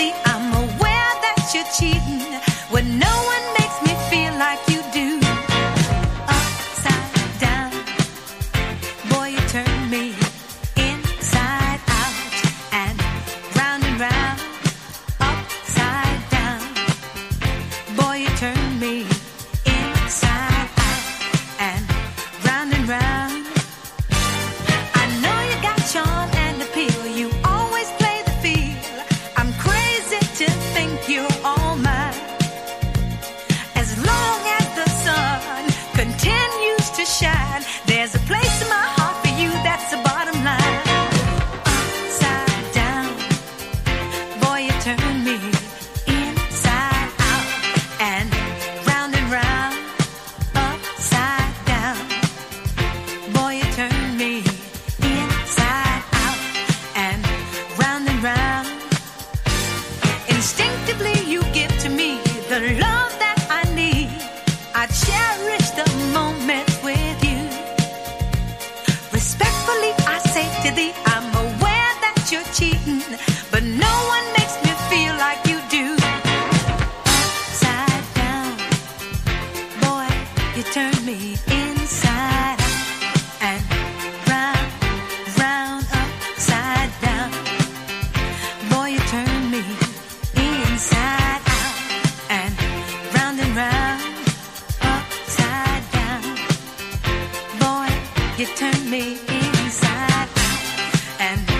I'm aware that you're cheating. continues to shine. There's a place You turn me inside out and